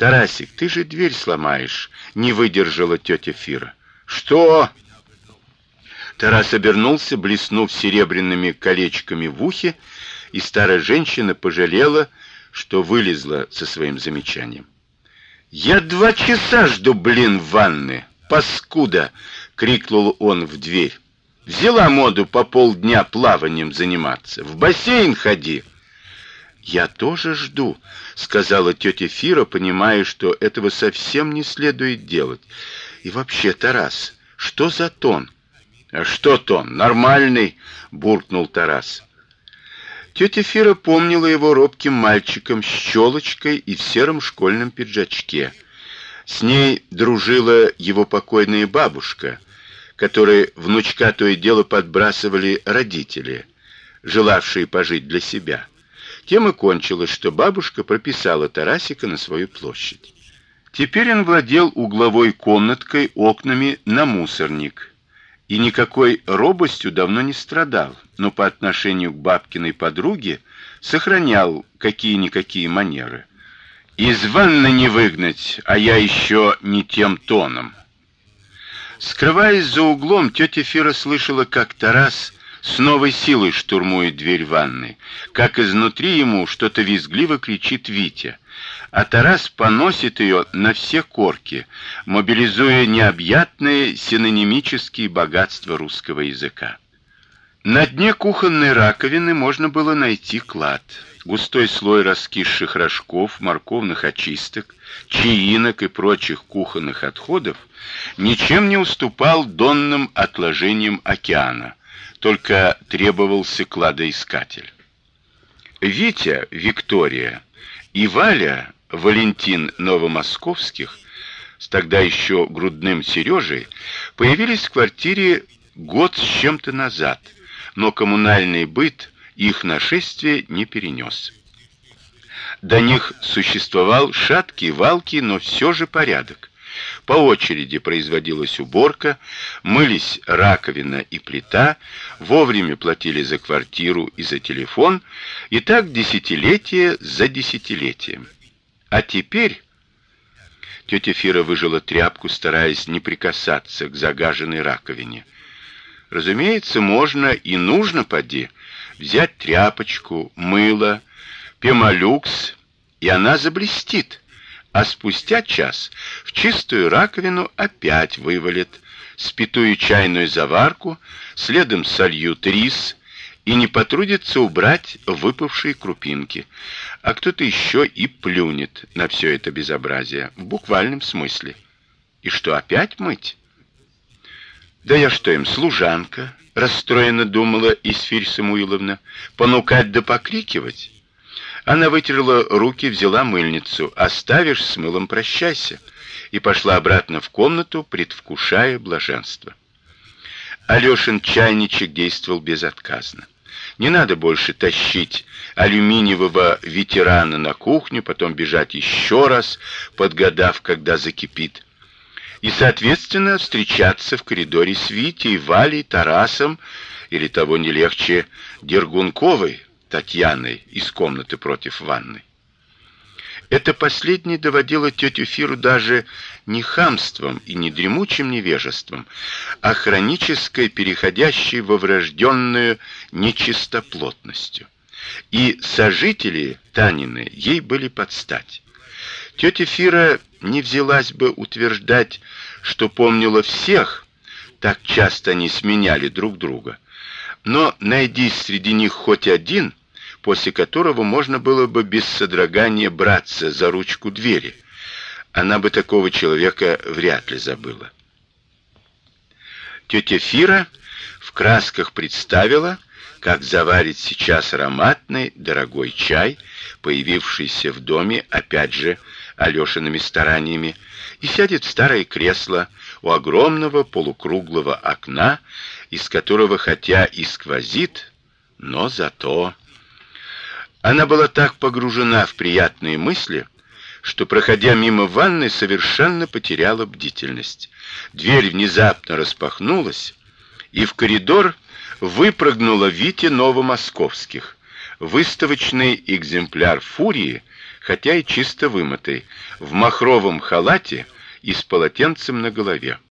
Тарасик, ты же дверь сломаешь, не выдержала тетя Фира. Что? Тарас обернулся, блеснув серебряными колечками в ухе, и старая женщина пожалела, что вылезла со своим замечанием. Я два часа жду, блин, в ванны. Паскуда, крикнул он в дверь. Взяла моду по полдня плаванием заниматься. В бассейн ходи. Я тоже жду, сказала тетя Фира, понимая, что этого совсем не следует делать. И вообще, Тарас, что за тон? А что тон? Нормальный, буркнул Тарас. Тетя Фира помнила его робким мальчиком с челочкой и в сером школьном пиджачке. С ней дружила его покойная бабушка, которой внучка то и дело подбрасывали родители, желавшие пожить для себя. Тем и кончилось, что бабушка прописала Тарасика на свою площадь. Теперь он владел угловой комнаткой окнами на мусорник и никакой робостью давно не страдал, но по отношению к бабкиной подруге сохранял какие-никакие манеры. Из ванны не выгнать, а я еще не тем тоном. Скрываясь за углом, тетя Фира слышала, как Тарас с новой силой штурмует дверь ванной, как изнутри ему что-то визгливо кричит Витя, а Тарас поносит ее на все корки, мобилизуя необъятные синонимические богатства русского языка. На дне кухонной раковины можно было найти клад. Густой слой раскисших рожков, морковных очисток, чаинок и прочих кухонных отходов ничем не уступал донным отложениям океана только требовался кладоискатель. Витя, Виктория и Валя, Валентин Новомосковских, с тогда еще грудным Сережей, появились в квартире год с чем-то назад, но коммунальный быт их нашествие не перенес. До них существовал шаткий, валкий, но все же порядок. По очереди производилась уборка, мылись раковина и плита, вовремя платили за квартиру и за телефон, и так десятилетие за десятилетием. А теперь тетя Фира выжила тряпку, стараясь не прикасаться к загаженной раковине. Разумеется, можно и нужно поди взять тряпочку, мыло, пемолюкс, и она заблестит а спустя час в чистую раковину опять вывалит спитую чайную заварку, следом сольют рис и не потрудится убрать выпавшие крупинки, а кто-то еще и плюнет на все это безобразие в буквальном смысле. И что опять мыть? Да я что им служанка, расстроенно думала Исфирь Самуиловна, понукать да покрикивать. Она вытерла руки, взяла мыльницу. "Оставишь с мылом, прощайся", и пошла обратно в комнату, предвкушая блаженство. Алёшин чайничек действовал безотказно. Не надо больше тащить алюминиевого ветерана на кухню, потом бежать еще раз, подгадав, когда закипит. И, соответственно, встречаться в коридоре с Витей, Валей, Тарасом или того не легче Дергунковой, Татьяной из комнаты против ванны. Это последнее доводило тетю Фиру даже не хамством и не дремучим невежеством, а хронической, переходящей во врожденную нечистоплотностью. И сожители Танины ей были подстать. Тетя Фира не взялась бы утверждать, что помнила всех, так часто они сменяли друг друга. Но найди среди них хоть один, после которого можно было бы без содрогания браться за ручку двери. Она бы такого человека вряд ли забыла. Тетя Фира в красках представила, как заварит сейчас ароматный дорогой чай, появившийся в доме опять же Алёшиными стараниями, и сядет в старое кресло у огромного полукруглого окна, из которого хотя и сквозит, но зато она была так погружена в приятные мысли, что проходя мимо ванны, совершенно потеряла бдительность. Дверь внезапно распахнулась, и в коридор выпрыгнула Витя Новомосковских, выставочный экземпляр Фурии, хотя и чисто вымытой, в махровом халате и с полотенцем на голове.